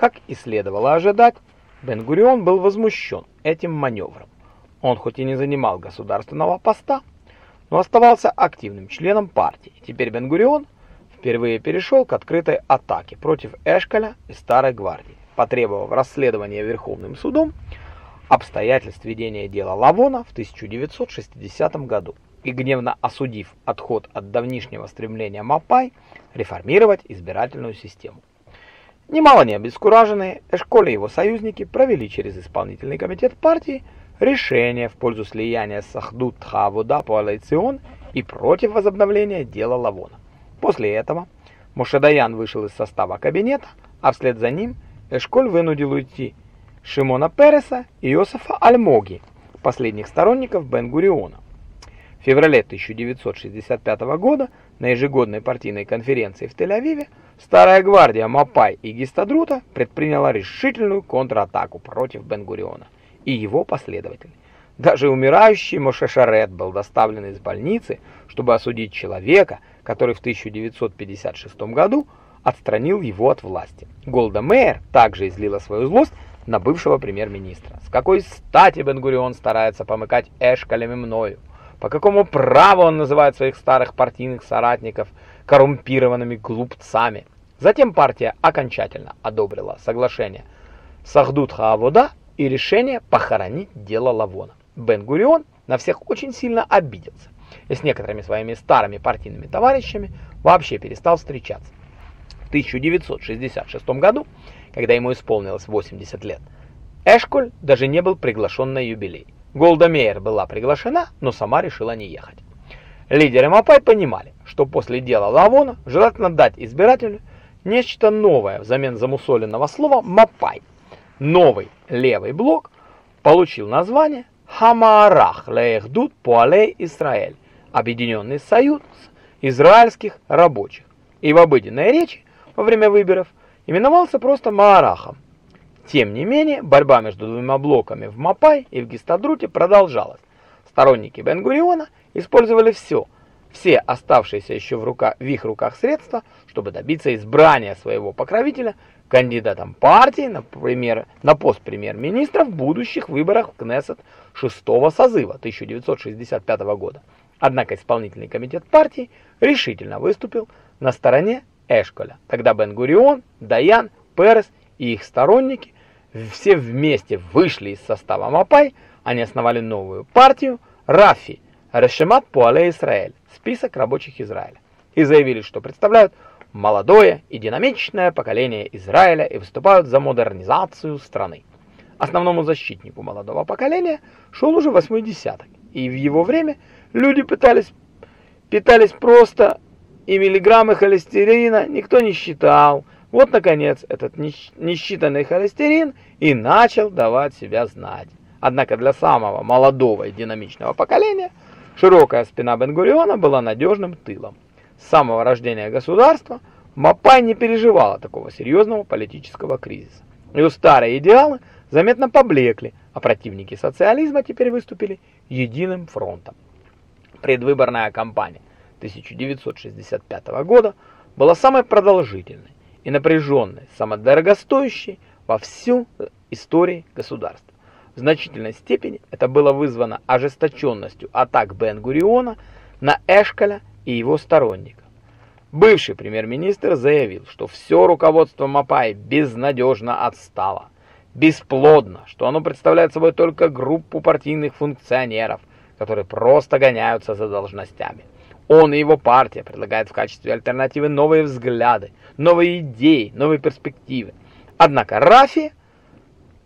Как и следовало ожидать, Бен-Гурион был возмущен этим маневром. Он хоть и не занимал государственного поста, но оставался активным членом партии. Теперь Бен-Гурион впервые перешел к открытой атаке против Эшколя и Старой гвардии, потребовав расследования Верховным судом обстоятельств ведения дела Лавона в 1960 году и гневно осудив отход от давнишнего стремления Мапай реформировать избирательную систему. Немало не обескураженные, Эшколь и его союзники провели через исполнительный комитет партии решение в пользу слияния Сахдут Хавуда Пуалайцион и против возобновления дела Лавона. После этого Мушадаян вышел из состава кабинета, а вслед за ним Эшколь вынудил уйти Шимона Переса и Иосифа Альмоги, последних сторонников Бен-Гуриона. В феврале 1965 года на ежегодной партийной конференции в Тель-Авиве Старая гвардия Мапай и Гистадрута предприняла решительную контратаку против Бен-Гуриона и его последователей. Даже умирающий Моше Шарет был доставлен из больницы, чтобы осудить человека, который в 1956 году отстранил его от власти. Голда Меир также излила свою злость на бывшего премьер-министра. С какой стати Бен-Гурион старается помыкать эшкалями мною? По какому праву он называет своих старых партийных соратников коррумпированными глупцами? Затем партия окончательно одобрила соглашение Сахдут Хаавода и решение похоронить дело Лавона. Бен-Гурион на всех очень сильно обиделся и с некоторыми своими старыми партийными товарищами вообще перестал встречаться. В 1966 году когда ему исполнилось 80 лет. Эшколь даже не был приглашен на юбилей. Голда Меир была приглашена, но сама решила не ехать. Лидеры Мапай понимали, что после дела Лавона желательно дать избирателю нечто новое взамен замусоленного слова Мапай. Новый левый блок получил название Хамаарах Лехдут Пуалей Израиль, Объединенный союз израильских рабочих. И в обыденной речи во время выборов именовался просто Маарахом. Тем не менее, борьба между двумя блоками в Мапай и в Гистадруте продолжалась. Сторонники Бен-Гуриона использовали все, все оставшиеся еще в, рука, в их руках средства, чтобы добиться избрания своего покровителя кандидатом партии, например, на пост премьер-министра в будущих выборах в Кнессет шестого созыва 1965 года. Однако исполнительный комитет партии решительно выступил на стороне Эшколя. Тогда Бен-Гурион, Даян, Перес и их сторонники все вместе вышли из состава Мапай, они основали новую партию Рафи, Решемат Пуале Израиль, список рабочих Израиля, и заявили, что представляют молодое и динамичное поколение Израиля и выступают за модернизацию страны. Основному защитнику молодого поколения шел уже восьмой десяток, и в его время люди пытались питались просто и миллиграммы холестерина никто не считал. Вот, наконец, этот несчитанный холестерин и начал давать себя знать. Однако для самого молодого и динамичного поколения широкая спина Бен-Гуриона была надежным тылом. С самого рождения государства Мапай не переживала такого серьезного политического кризиса. Ее старые идеалы заметно поблекли, а противники социализма теперь выступили единым фронтом. Предвыборная кампания 1965 года была самой продолжительной и напряженной, самой дорогостоящей во всю истории государства. В значительной степени это было вызвано ожесточенностью атак Бен-Гуриона на Эшколя и его сторонников. Бывший премьер-министр заявил, что все руководство Мапай безнадежно отстало, бесплодно, что оно представляет собой только группу партийных функционеров, которые просто гоняются за должностями. Он и его партия предлагают в качестве альтернативы новые взгляды, новые идеи, новые перспективы. Однако Рафи,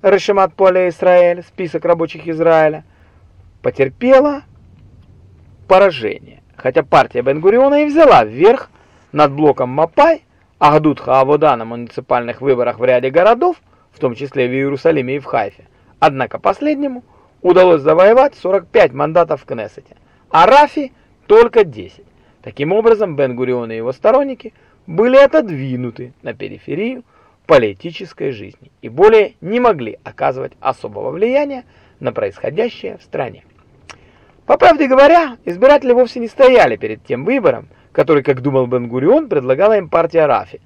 Решемат Поля Израиль, список рабочих Израиля, потерпела поражение. Хотя партия Бен-Гуриона и взяла вверх над блоком Мапай, Ахдут Хаавода на муниципальных выборах в ряде городов, в том числе в Иерусалиме и в Хайфе. Однако последнему удалось завоевать 45 мандатов в Кнессете, а Рафи только 10. Таким образом, Бен-Гурион и его сторонники были отодвинуты на периферию политической жизни и более не могли оказывать особого влияния на происходящее в стране. По правде говоря, избиратели вовсе не стояли перед тем выбором, который, как думал Бен-Гурион, предлагала им партия Рафи.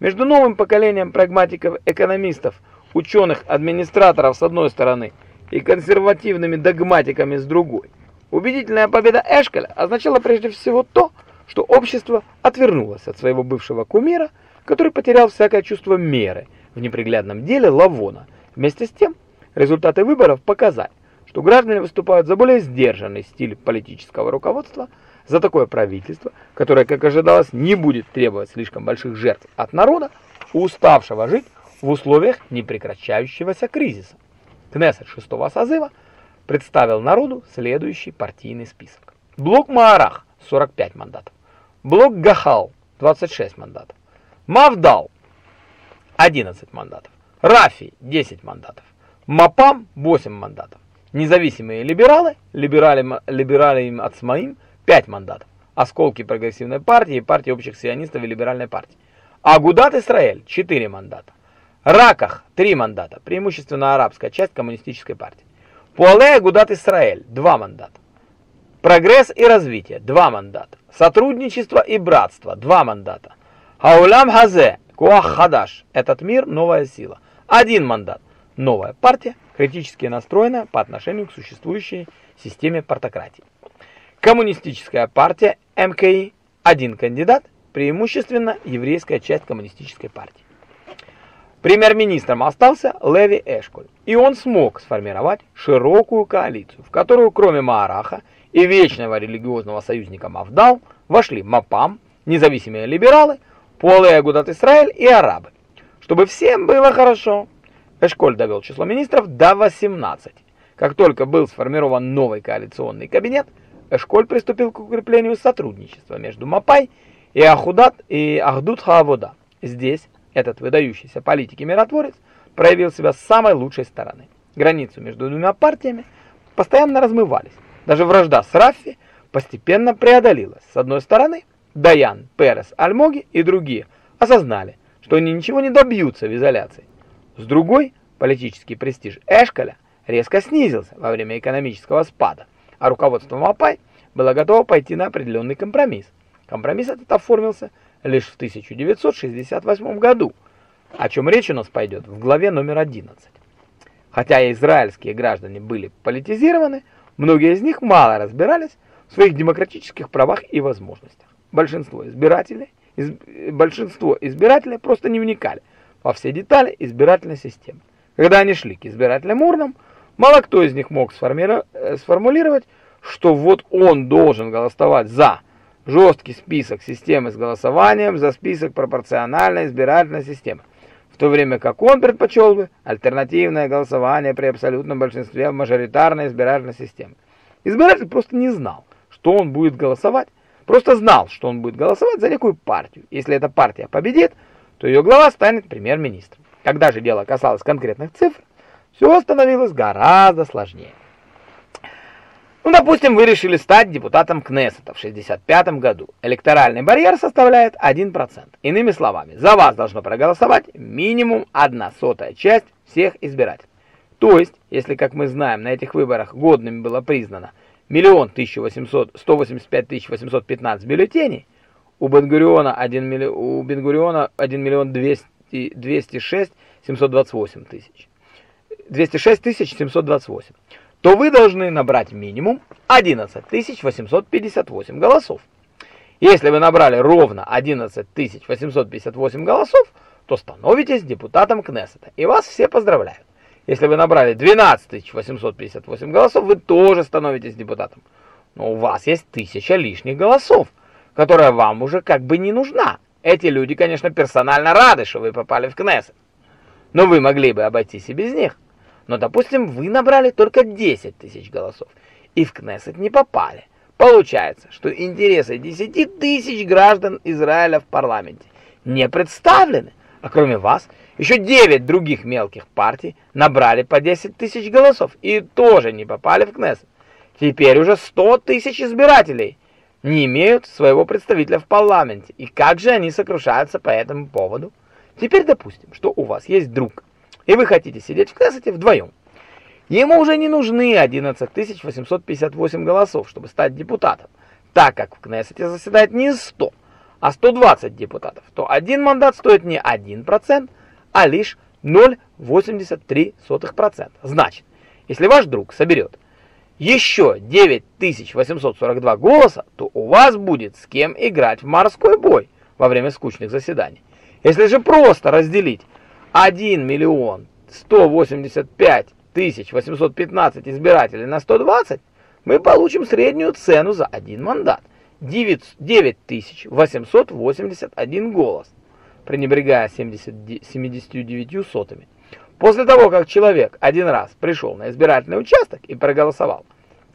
Между новым поколением прагматиков, экономистов, ученых, администраторов с одной стороны и консервативными догматиками с другой. Убедительная победа Эшкеля означала прежде всего то, что общество отвернулось от своего бывшего кумира, который потерял всякое чувство меры в неприглядном деле Лавона. Вместе с тем, результаты выборов показали, что граждане выступают за более сдержанный стиль политического руководства, за такое правительство, которое, как ожидалось, не будет требовать слишком больших жертв от народа, уставшего жить в условиях непрекращающегося кризиса. Кнессет шестого созыва представил народу следующий партийный список. Блок Маарах 45 мандатов. Блок Гахал 26 мандатов. Мавдал 11 мандатов. Рафи 10 мандатов. Мапам 8 мандатов. Независимые либералы, либерали, либерали им от СМАИМ 5 мандатов. Осколки прогрессивной партии и партии общих сионистов и либеральной партии. Агудат Исраэль 4 мандата. Раках 3 мандата, преимущественно арабская часть коммунистической партии. Пуале Агудат Исраэль 2 мандата. Прогресс и развитие 2 мандата. Сотрудничество и братство 2 мандата. Хаулям Хазе Куах Хадаш этот мир новая сила 1 мандат. Новая партия критически настроена по отношению к существующей системе партократии. Коммунистическая партия МКИ – один кандидат, преимущественно еврейская часть коммунистической партии. Премьер-министром остался Леви Эшколь, и он смог сформировать широкую коалицию, в которую кроме Маараха и вечного религиозного союзника Мавдал вошли Мапам, независимые либералы, Пуале Агудат Исраэль и арабы. Чтобы всем было хорошо, Эшколь довел число министров до 18. Как только был сформирован новый коалиционный кабинет, Эшколь приступил к укреплению сотрудничества между Мапай и Ахудат и Ахдут Хаавода. Здесь этот выдающийся политик и миротворец проявил себя с самой лучшей стороны. Границу между двумя партиями постоянно размывались. Даже вражда с Раффи постепенно преодолелась. С одной стороны, Даян, Перес, Альмоги и другие осознали, что они ничего не добьются в изоляции. С другой, политический престиж Эшколя резко снизился во время экономического спада, а руководство Мапай было готово пойти на определенный компромисс. Компромисс этот оформился лишь в 1968 году, о чем речь у нас пойдет в главе номер 11. Хотя израильские граждане были политизированы, многие из них мало разбирались в своих демократических правах и возможностях. Большинство избирателей, из, большинство избирателей просто не вникали во все детали избирательной системы. Когда они шли к избирательным урнам, мало кто из них мог э, сформулировать, что вот он должен голосовать за жесткий список системы с голосованием, за список пропорциональной избирательной системы, в то время как он предпочел бы альтернативное голосование при абсолютном большинстве в мажоритарной избирательной системе. Избиратель просто не знал, что он будет голосовать, просто знал, что он будет голосовать за некую партию. Если эта партия победит, то ее глава станет премьер-министром. Когда же дело касалось конкретных цифр, все становилось гораздо сложнее. Ну, допустим, вы решили стать депутатом Кнессета в 65 году. Электоральный барьер составляет 1%. Иными словами, за вас должно проголосовать минимум 1 сотая часть всех избирателей. То есть, если, как мы знаем, на этих выборах годными было признано миллион 185 815 бюллетеней, у Бенгуриона 1 миллион, у Бенгуриона 1 миллион 200, 206 728 тысяч. 206 тысяч 728. То вы должны набрать минимум 11 858 голосов. Если вы набрали ровно 11 858 голосов, то становитесь депутатом Кнессета, и вас все поздравляют. Если вы набрали 12 858 голосов, вы тоже становитесь депутатом. Но у вас есть тысяча лишних голосов которая вам уже как бы не нужна. Эти люди, конечно, персонально рады, что вы попали в Кнессет. Но вы могли бы обойтись и без них. Но, допустим, вы набрали только 10 тысяч голосов и в Кнессет не попали. Получается, что интересы 10 тысяч граждан Израиля в парламенте не представлены. А кроме вас, еще 9 других мелких партий набрали по 10 тысяч голосов и тоже не попали в Кнессет. Теперь уже 100 тысяч избирателей не имеют своего представителя в парламенте, и как же они сокрушаются по этому поводу? Теперь допустим, что у вас есть друг, и вы хотите сидеть в Кнессете вдвоем. Ему уже не нужны 11 858 голосов, чтобы стать депутатом, так как в Кнессете заседает не 100, а 120 депутатов, то один мандат стоит не 1%, а лишь 0,83%. Значит, если ваш друг соберет еще 9842 голоса, то у вас будет с кем играть в морской бой во время скучных заседаний. Если же просто разделить 1 миллион 185 тысяч 815 избирателей на 120, мы получим среднюю цену за один мандат – 9881 голос, пренебрегая 70, 79 сотыми. После того, как человек один раз пришел на избирательный участок и проголосовал,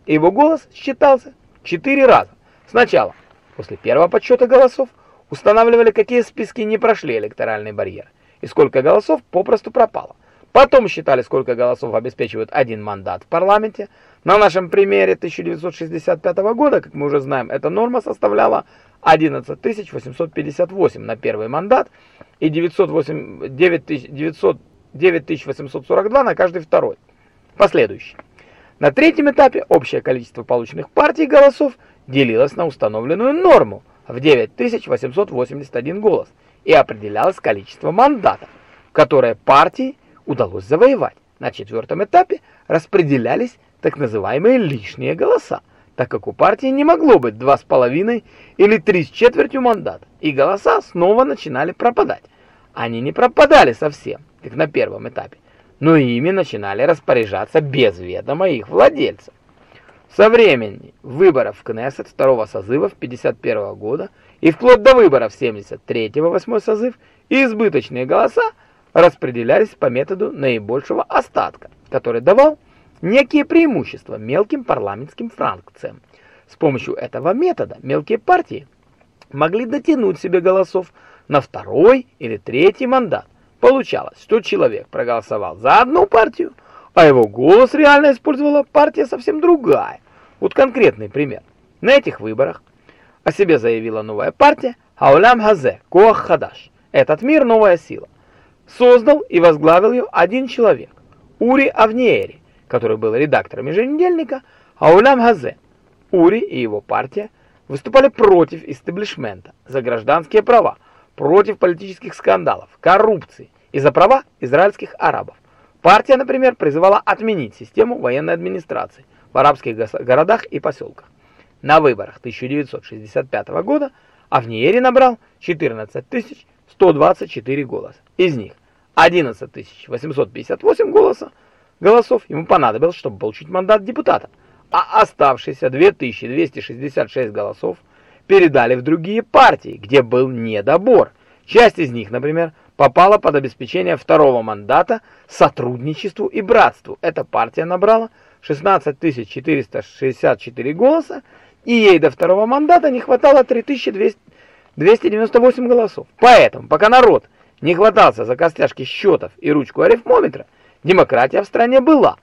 его голос считался четыре раза. Сначала, после первого подсчета голосов, устанавливали, какие списки не прошли электоральный барьер и сколько голосов попросту пропало. Потом считали, сколько голосов обеспечивает один мандат в парламенте. На нашем примере 1965 года, как мы уже знаем, эта норма составляла 11 858 на первый мандат и 908, 900, 9842 на каждый второй. Последующий. На третьем этапе общее количество полученных партий голосов делилось на установленную норму в 9881 голос и определялось количество мандатов, которые партии удалось завоевать. На четвертом этапе распределялись так называемые лишние голоса, так как у партии не могло быть два с половиной или три с четвертью мандата, и голоса снова начинали пропадать. Они не пропадали совсем, как на первом этапе, но ими начинали распоряжаться без ведома их владельцев. Со времени выборов в Кнессет второго созыва в 51 года и вплоть до выборов 73-го восьмой созыв избыточные голоса распределялись по методу наибольшего остатка, который давал некие преимущества мелким парламентским фракциям. С помощью этого метода мелкие партии могли дотянуть себе голосов на второй или третий мандат. Получалось, что человек проголосовал за одну партию, а его голос реально использовала партия совсем другая. Вот конкретный пример. На этих выборах о себе заявила новая партия Аулям Хазе, Коах Хадаш. Этот мир – новая сила. Создал и возглавил ее один человек – Ури Авниери, который был редактором еженедельника Аулям Хазе. Ури и его партия выступали против истеблишмента, за гражданские права, против политических скандалов, коррупции и за права израильских арабов. Партия, например, призывала отменить систему военной администрации в арабских городах и поселках. На выборах 1965 года Авниери набрал 14 124 голоса. Из них 11 858 голосов, голосов ему понадобилось, чтобы получить мандат депутата, а оставшиеся 2266 голосов передали в другие партии, где был недобор. Часть из них, например, попала под обеспечение второго мандата сотрудничеству и братству. Эта партия набрала 16 464 голоса, и ей до второго мандата не хватало 3298 голосов. Поэтому, пока народ не хватался за костяшки счетов и ручку арифмометра, демократия в стране была.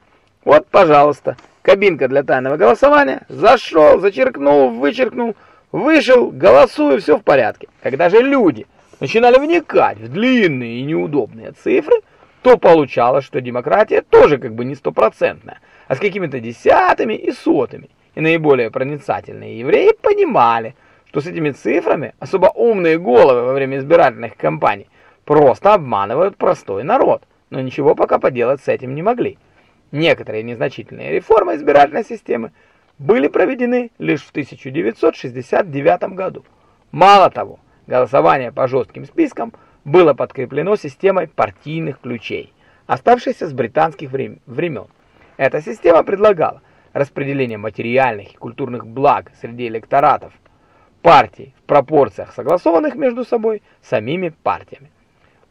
Вот, пожалуйста, кабинка для тайного голосования. Зашел, зачеркнул, вычеркнул, вышел, голосую, все в порядке. Когда же люди начинали вникать в длинные и неудобные цифры, то получалось, что демократия тоже как бы не стопроцентная, а с какими-то десятыми и сотыми. И наиболее проницательные евреи понимали, что с этими цифрами особо умные головы во время избирательных кампаний просто обманывают простой народ, но ничего пока поделать с этим не могли. Некоторые незначительные реформы избирательной системы были проведены лишь в 1969 году. Мало того, голосование по жестким спискам было подкреплено системой партийных ключей, оставшейся с британских времен. Эта система предлагала распределение материальных и культурных благ среди электоратов партий в пропорциях, согласованных между собой самими партиями.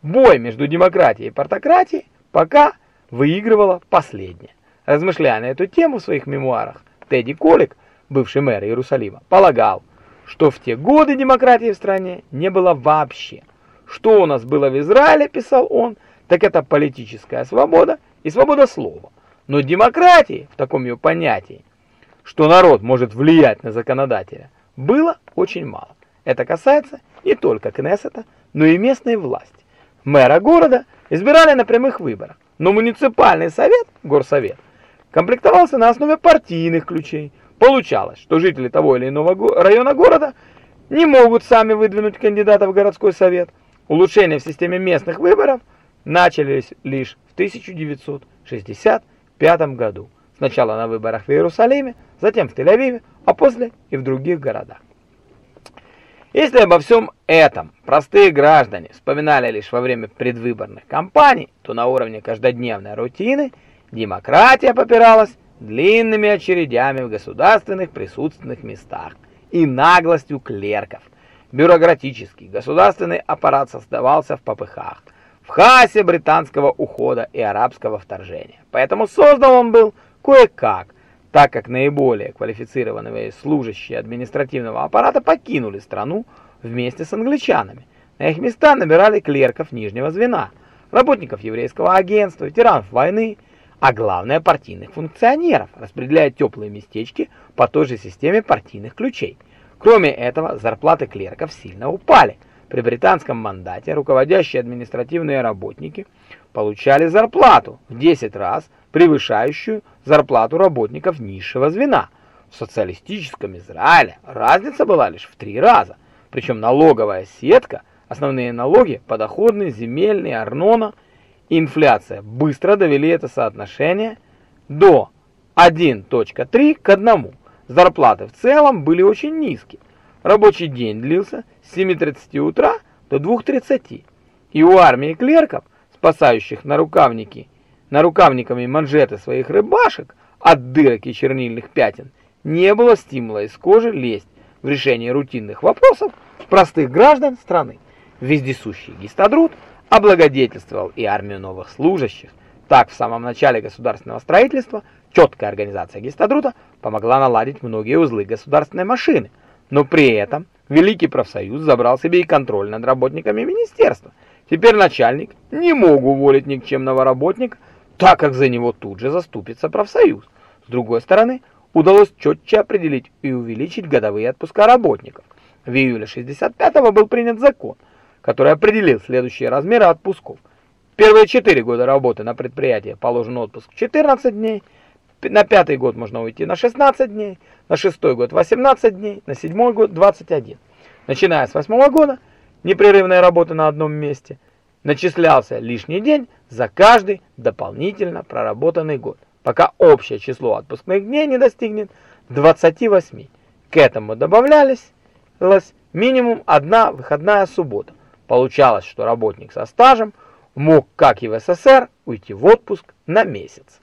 Бой между демократией и партократией пока выигрывала последняя. Размышляя на эту тему в своих мемуарах, Тедди Колик, бывший мэр Иерусалима, полагал, что в те годы демократии в стране не было вообще. Что у нас было в Израиле, писал он, так это политическая свобода и свобода слова. Но демократии в таком ее понятии, что народ может влиять на законодателя, было очень мало. Это касается не только Кнессета, но и местной власти. Мэра города избирали на прямых выборах, но муниципальный совет, горсовет, комплектовался на основе партийных ключей. Получалось, что жители того или иного района города не могут сами выдвинуть кандидата в городской совет. Улучшения в системе местных выборов начались лишь в 1965 году. Сначала на выборах в Иерусалиме, затем в Тель-Авиве, а после и в других городах. Если обо всем этом простые граждане вспоминали лишь во время предвыборных кампаний, то на уровне каждодневной рутины демократия попиралась длинными очередями в государственных присутственных местах и наглостью клерков. Бюрократический государственный аппарат создавался в попыхах, в хаосе британского ухода и арабского вторжения. Поэтому создан он был кое-как, так как наиболее квалифицированные служащие административного аппарата покинули страну вместе с англичанами. На их места набирали клерков нижнего звена, работников еврейского агентства, ветеранов войны, а главное партийных функционеров, распределяя теплые местечки по той же системе партийных ключей. Кроме этого, зарплаты клерков сильно упали. При британском мандате руководящие административные работники получали зарплату в 10 раз превышающую зарплату работников низшего звена. В социалистическом Израиле разница была лишь в три раза. Причем налоговая сетка, основные налоги, подоходные, земельные, арнона и инфляция быстро довели это соотношение до 1.3 к 1. Зарплаты в целом были очень низкие. Рабочий день длился с 7.30 утра до 2.30. И у армии клерков, спасающих на рукавники нарукавниками манжеты своих рыбашек от дырок и чернильных пятен, не было стимула из кожи лезть в решение рутинных вопросов простых граждан страны. Вездесущий гистадрут облагодетельствовал и армию новых служащих. Так, в самом начале государственного строительства четкая организация гистадрута помогла наладить многие узлы государственной машины, но при этом Великий профсоюз забрал себе и контроль над работниками министерства. Теперь начальник не мог уволить никчемного работника, так как за него тут же заступится профсоюз. С другой стороны, удалось четче определить и увеличить годовые отпуска работников. В июле 65-го был принят закон, который определил следующие размеры отпусков. Первые 4 года работы на предприятии положен отпуск 14 дней, на пятый год можно уйти на 16 дней, на шестой год 18 дней, на седьмой год 21. Начиная с восьмого года, непрерывная работа на одном месте – начислялся лишний день за каждый дополнительно проработанный год, пока общее число отпускных дней не достигнет 28. К этому добавлялись минимум одна выходная суббота. Получалось, что работник со стажем мог, как и в СССР, уйти в отпуск на месяц.